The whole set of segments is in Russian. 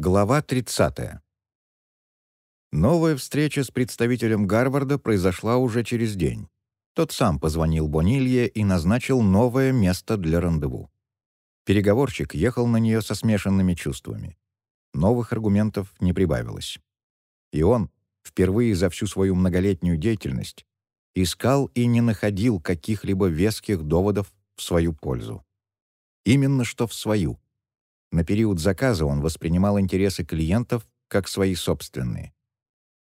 Глава 30. Новая встреча с представителем Гарварда произошла уже через день. Тот сам позвонил Бонилье и назначил новое место для рандеву. Переговорщик ехал на нее со смешанными чувствами. Новых аргументов не прибавилось. И он, впервые за всю свою многолетнюю деятельность, искал и не находил каких-либо веских доводов в свою пользу. Именно что в свою. На период заказа он воспринимал интересы клиентов как свои собственные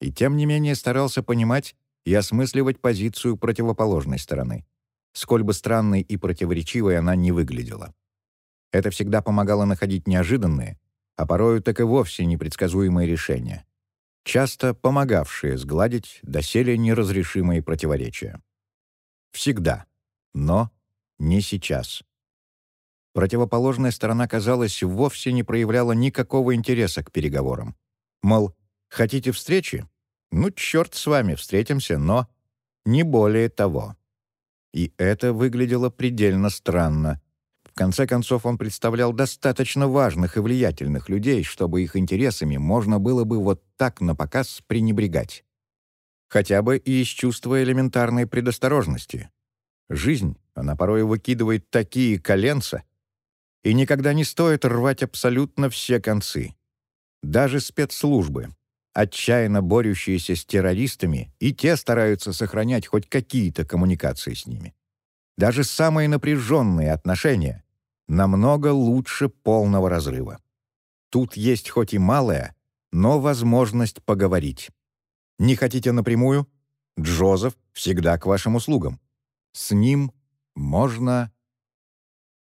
и тем не менее старался понимать и осмысливать позицию противоположной стороны, сколь бы странной и противоречивой она не выглядела. Это всегда помогало находить неожиданные, а порою так и вовсе непредсказуемые решения, часто помогавшие сгладить доселе неразрешимые противоречия. Всегда, но не сейчас. Противоположная сторона, казалось, вовсе не проявляла никакого интереса к переговорам. Мол, Хотите встречи? Ну, черт с вами, встретимся, но не более того. И это выглядело предельно странно. В конце концов, он представлял достаточно важных и влиятельных людей, чтобы их интересами можно было бы вот так на показ пренебрегать. Хотя бы и из чувства элементарной предосторожности. Жизнь, она порой выкидывает такие коленца, и никогда не стоит рвать абсолютно все концы. Даже спецслужбы, отчаянно борющиеся с террористами, и те стараются сохранять хоть какие-то коммуникации с ними. Даже самые напряженные отношения намного лучше полного разрыва. Тут есть хоть и малая, но возможность поговорить. Не хотите напрямую? Джозеф всегда к вашим услугам. С ним можно...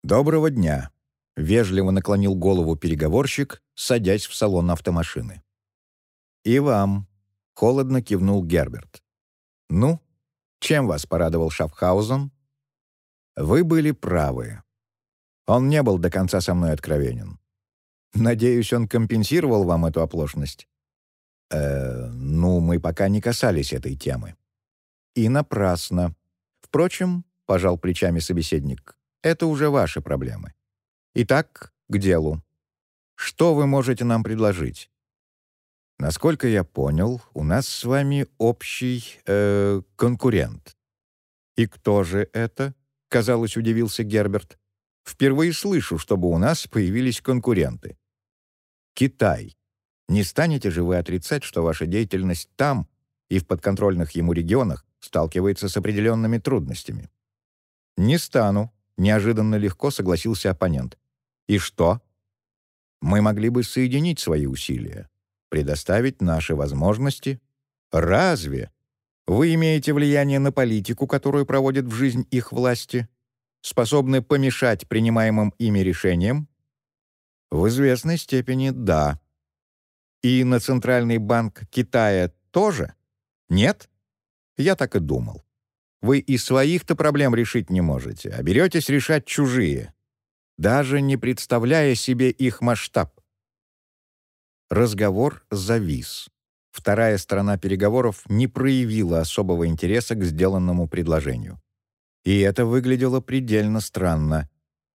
«Доброго дня», — вежливо наклонил голову переговорщик, садясь в салон автомашины. «И вам», — холодно кивнул Герберт. «Ну, чем вас порадовал Шафхаузен?» «Вы были правы. Он не был до конца со мной откровенен. Надеюсь, он компенсировал вам эту оплошность?» «Э, ну, мы пока не касались этой темы». «И напрасно. Впрочем, — пожал плечами собеседник, — это уже ваши проблемы. Итак, к делу. Что вы можете нам предложить?» Насколько я понял, у нас с вами общий э, конкурент. И кто же это? Казалось, удивился Герберт. Впервые слышу, чтобы у нас появились конкуренты. Китай. Не станете же вы отрицать, что ваша деятельность там и в подконтрольных ему регионах сталкивается с определенными трудностями? Не стану, неожиданно легко согласился оппонент. И что? Мы могли бы соединить свои усилия предоставить наши возможности? Разве? Вы имеете влияние на политику, которую проводят в жизнь их власти? Способны помешать принимаемым ими решениям? В известной степени да. И на Центральный банк Китая тоже? Нет? Я так и думал. Вы и своих-то проблем решить не можете, а беретесь решать чужие, даже не представляя себе их масштаб. Разговор завис. Вторая сторона переговоров не проявила особого интереса к сделанному предложению. И это выглядело предельно странно.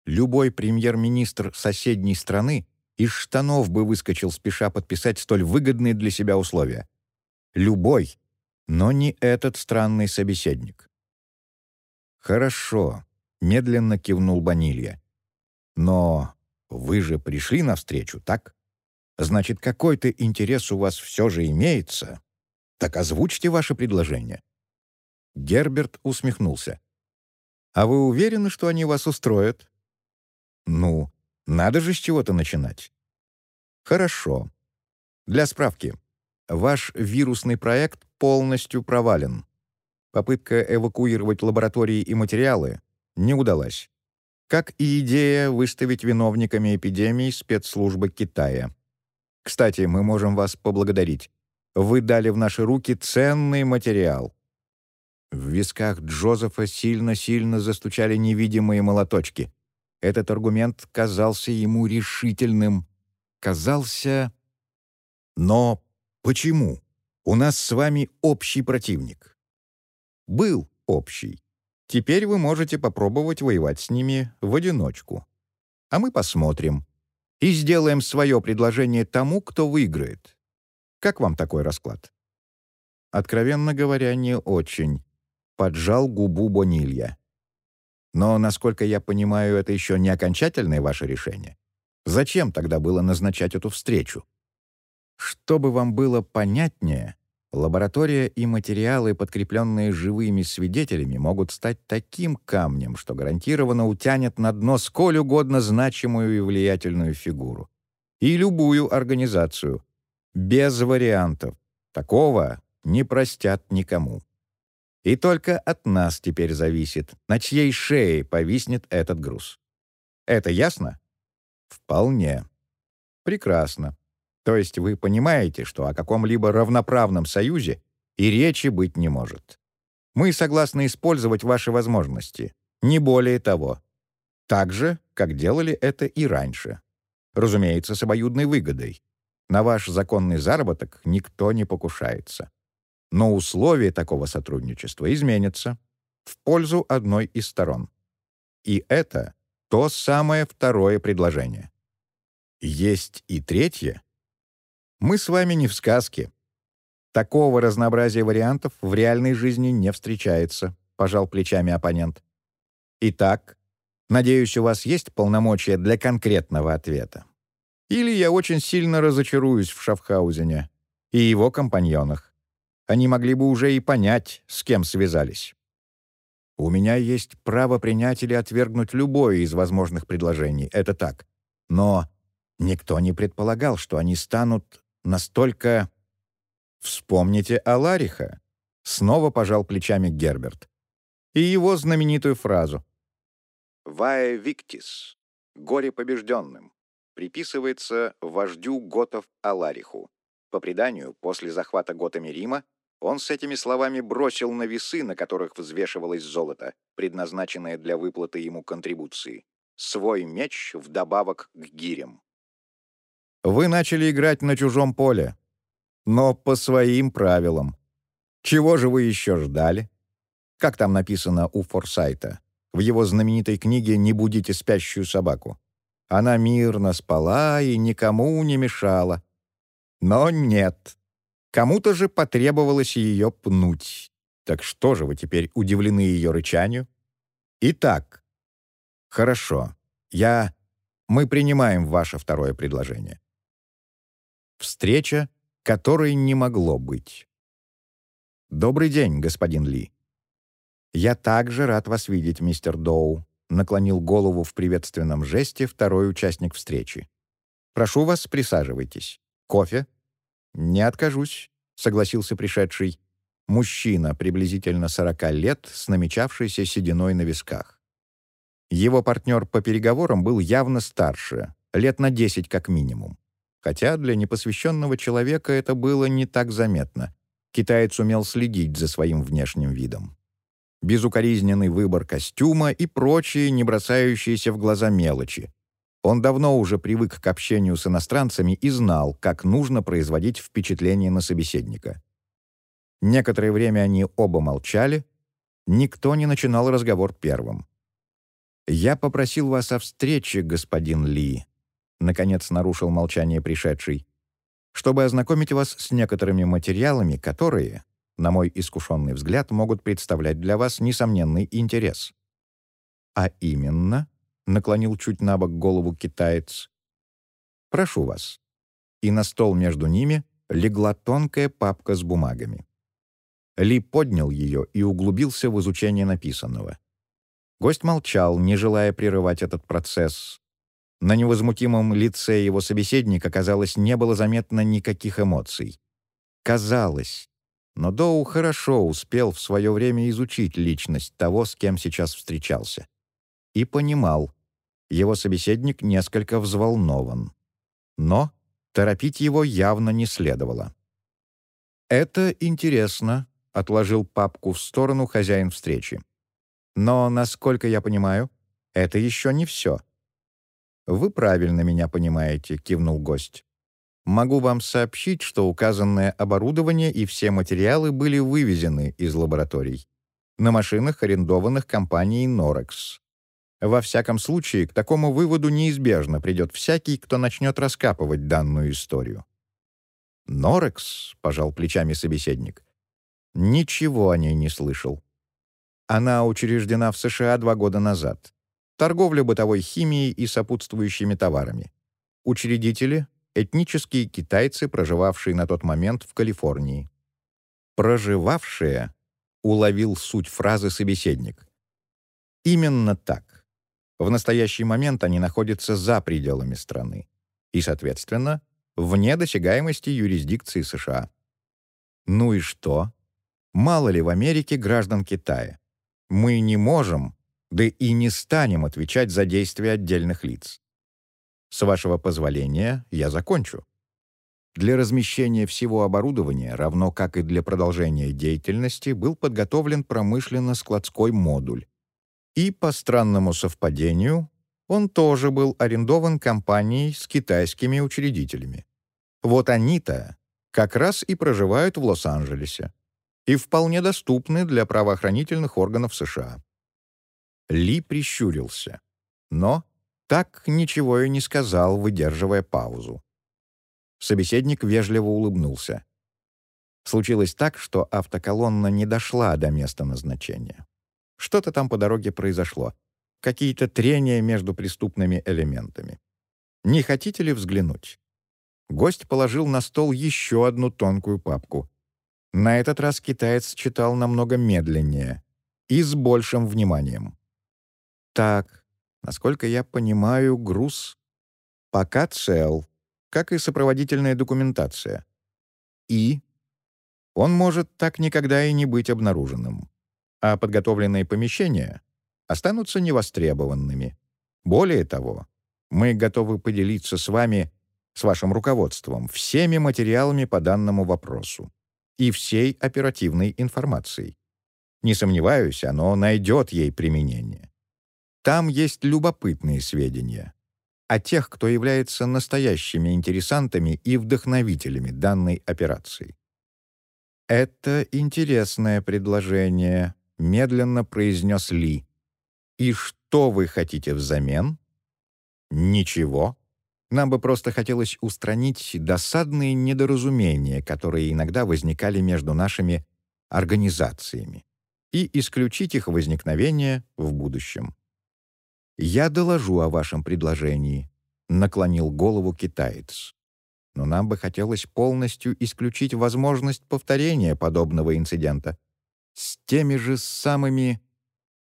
Любой премьер-министр соседней страны из штанов бы выскочил спеша подписать столь выгодные для себя условия. Любой, но не этот странный собеседник. «Хорошо», — медленно кивнул Банилья. «Но вы же пришли навстречу, так?» Значит, какой-то интерес у вас все же имеется. Так озвучьте ваше предложение». Герберт усмехнулся. «А вы уверены, что они вас устроят?» «Ну, надо же с чего-то начинать». «Хорошо. Для справки. Ваш вирусный проект полностью провален. Попытка эвакуировать лаборатории и материалы не удалась. Как и идея выставить виновниками эпидемии спецслужбы Китая. Кстати, мы можем вас поблагодарить. Вы дали в наши руки ценный материал». В висках Джозефа сильно-сильно застучали невидимые молоточки. Этот аргумент казался ему решительным. Казался... Но почему? У нас с вами общий противник. Был общий. Теперь вы можете попробовать воевать с ними в одиночку. А мы посмотрим, и сделаем свое предложение тому, кто выиграет. Как вам такой расклад?» Откровенно говоря, не очень. Поджал губу Бонилья. Но, насколько я понимаю, это еще не окончательное ваше решение. Зачем тогда было назначать эту встречу? Чтобы вам было понятнее, лаборатория и материалы, подкрепленные живыми свидетелями, могут стать таким камнем, что гарантированно утянет на дно сколь угодно значимую и влиятельную фигуру. И любую организацию. Без вариантов. Такого не простят никому. И только от нас теперь зависит, на чьей шее повиснет этот груз. Это ясно? Вполне. Прекрасно. То есть вы понимаете, что о каком-либо равноправном союзе и речи быть не может. Мы согласны использовать ваши возможности, не более того. Так же, как делали это и раньше. Разумеется, с обоюдной выгодой. На ваш законный заработок никто не покушается но условия такого сотрудничества изменятся в пользу одной из сторон. И это то самое второе предложение. Есть и третье. Мы с вами не в сказке. Такого разнообразия вариантов в реальной жизни не встречается, пожал плечами оппонент. Итак, надеюсь, у вас есть полномочия для конкретного ответа. Или я очень сильно разочаруюсь в Шафхаузене и его компаньонах они могли бы уже и понять, с кем связались. У меня есть право принять или отвергнуть любое из возможных предложений, это так. Но никто не предполагал, что они станут настолько... Вспомните Алариха. Снова пожал плечами Герберт. И его знаменитую фразу. «Вае виктис» — «горе побежденным» приписывается вождю готов Алариху. По преданию, после захвата готами Рима он с этими словами бросил на весы, на которых взвешивалось золото, предназначенное для выплаты ему контрибуции, свой меч вдобавок к гирям. «Вы начали играть на чужом поле, но по своим правилам. Чего же вы еще ждали? Как там написано у Форсайта, в его знаменитой книге «Не будите спящую собаку». Она мирно спала и никому не мешала. Но нет, Кому-то же потребовалось ее пнуть. Так что же вы теперь удивлены ее рычанию? Итак, хорошо, я... Мы принимаем ваше второе предложение. Встреча, которой не могло быть. «Добрый день, господин Ли». «Я также рад вас видеть, мистер Доу», наклонил голову в приветственном жесте второй участник встречи. «Прошу вас, присаживайтесь. Кофе?» «Не откажусь», — согласился пришедший. Мужчина, приблизительно 40 лет, с намечавшейся сединой на висках. Его партнер по переговорам был явно старше, лет на 10 как минимум. Хотя для непосвященного человека это было не так заметно. Китаец умел следить за своим внешним видом. Безукоризненный выбор костюма и прочие, не бросающиеся в глаза мелочи, он давно уже привык к общению с иностранцами и знал, как нужно производить впечатление на собеседника. Некоторое время они оба молчали, никто не начинал разговор первым. «Я попросил вас о встрече, господин Ли», — наконец нарушил молчание пришедший, «чтобы ознакомить вас с некоторыми материалами, которые, на мой искушенный взгляд, могут представлять для вас несомненный интерес». «А именно?» — наклонил чуть на бок голову китаец. «Прошу вас». И на стол между ними легла тонкая папка с бумагами. Ли поднял ее и углубился в изучение написанного. Гость молчал, не желая прерывать этот процесс. На невозмутимом лице его собеседника, казалось, не было заметно никаких эмоций. Казалось. Но Доу хорошо успел в свое время изучить личность того, с кем сейчас встречался и понимал, его собеседник несколько взволнован. Но торопить его явно не следовало. «Это интересно», — отложил папку в сторону хозяин встречи. «Но, насколько я понимаю, это еще не все». «Вы правильно меня понимаете», — кивнул гость. «Могу вам сообщить, что указанное оборудование и все материалы были вывезены из лабораторий на машинах, арендованных компанией Norex. Во всяком случае, к такому выводу неизбежно придет всякий, кто начнет раскапывать данную историю. «Норекс», — пожал плечами собеседник, — «ничего о ней не слышал. Она учреждена в США два года назад. Торговля бытовой химией и сопутствующими товарами. Учредители — этнические китайцы, проживавшие на тот момент в Калифорнии. «Проживавшие» — уловил суть фразы собеседник. Именно так. В настоящий момент они находятся за пределами страны и, соответственно, вне досягаемости юрисдикции США. Ну и что? Мало ли в Америке граждан Китая? Мы не можем, да и не станем отвечать за действия отдельных лиц. С вашего позволения я закончу. Для размещения всего оборудования, равно как и для продолжения деятельности, был подготовлен промышленно-складской модуль. И, по странному совпадению, он тоже был арендован компанией с китайскими учредителями. Вот они-то как раз и проживают в Лос-Анджелесе и вполне доступны для правоохранительных органов США. Ли прищурился. Но так ничего и не сказал, выдерживая паузу. Собеседник вежливо улыбнулся. Случилось так, что автоколонна не дошла до места назначения. Что-то там по дороге произошло. Какие-то трения между преступными элементами. Не хотите ли взглянуть? Гость положил на стол еще одну тонкую папку. На этот раз китаец читал намного медленнее и с большим вниманием. Так, Насколько я понимаю, груз пока цел, как и сопроводительная документация. И он может так никогда и не быть обнаруженным. А подготовленные помещения останутся невостребованными. Более того, мы готовы поделиться с вами, с вашим руководством, всеми материалами по данному вопросу и всей оперативной информацией. Не сомневаюсь, оно найдет ей применение. Там есть любопытные сведения о тех, кто является настоящими интересантами и вдохновителями данной операции. «Это интересное предложение», — медленно произнес Ли. «И что вы хотите взамен?» «Ничего. Нам бы просто хотелось устранить досадные недоразумения, которые иногда возникали между нашими организациями, и исключить их возникновение в будущем. «Я доложу о вашем предложении», — наклонил голову китаец. «Но нам бы хотелось полностью исключить возможность повторения подобного инцидента. С теми же самыми...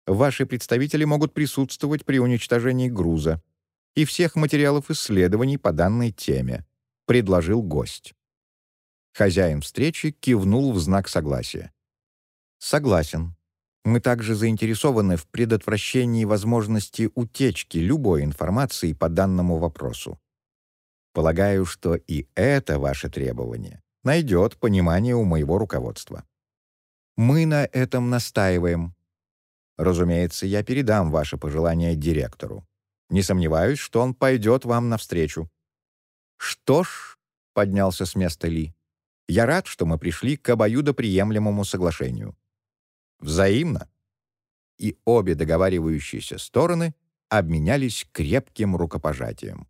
Ваши представители могут присутствовать при уничтожении груза и всех материалов исследований по данной теме», — предложил гость. Хозяин встречи кивнул в знак согласия. «Согласен», мы также заинтересованы в предотвращении возможности утечки любой информации по данному вопросу. Полагаю, что и это ваше требование найдет понимание у моего руководства. Мы на этом настаиваем. Разумеется, я передам ваше пожелание директору. Не сомневаюсь, что он пойдет вам навстречу. Что ж, — поднялся с места Ли, — я рад, что мы пришли к обоюдоприемлемому соглашению. Взаимно. И обе договаривающиеся стороны обменялись крепким рукопожатием.